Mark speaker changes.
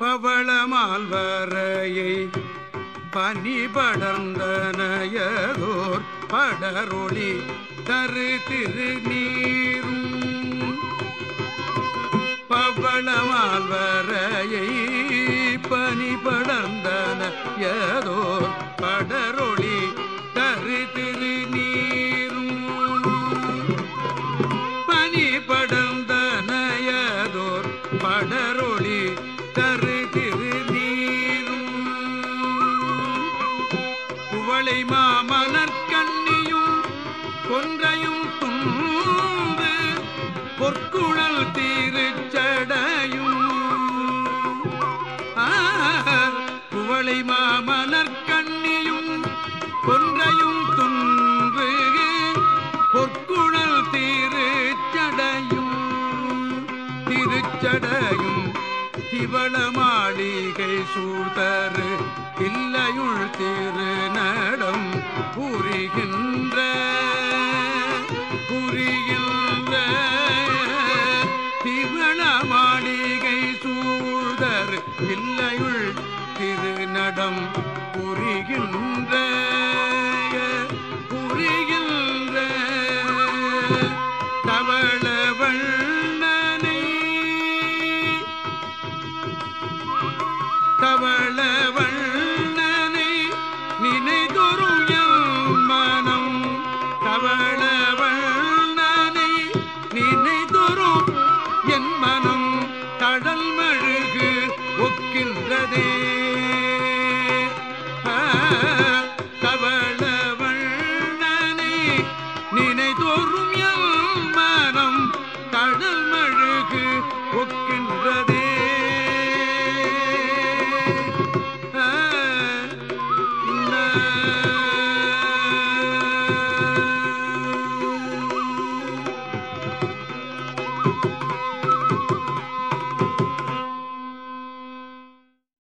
Speaker 1: பவளமால்வரையை பனி படர்ந்தனையதோர் படரொளி தரு திருநீரும். பவளமால்வரையை பனி படர்ந்தனையதோர் ஏதோர் குவளை மாமலர் கண்ணியும் கொன்றையும் துண்டு பொற்குழல் தீருச்சடையும். குவளை மாமலர் கண்ணியும் கொன்றையும் துன்று பொற்குழல் தீருச்சடையும். திருச்சடையும் திவள மாளிகை சூழ்தரு இல்லையுள் திரு புரிகின்ற புரிகின்ற திவள மாளிகை சூழ்தர் இல்லையுள் திருநடம் புரிகின்ற புரிகின்ற தவள வண்ணனை தவள வண்ணனை நினைதொரு மனம் தவளவண்ணனை நினைதொரும். என் மனம் தடல் மழுகு ஒக்கின்றதே. தவளவண்ணனை நினைதொரும். என் மனம் தடல் மழுகு ஒக்கின்றதே. Thank you.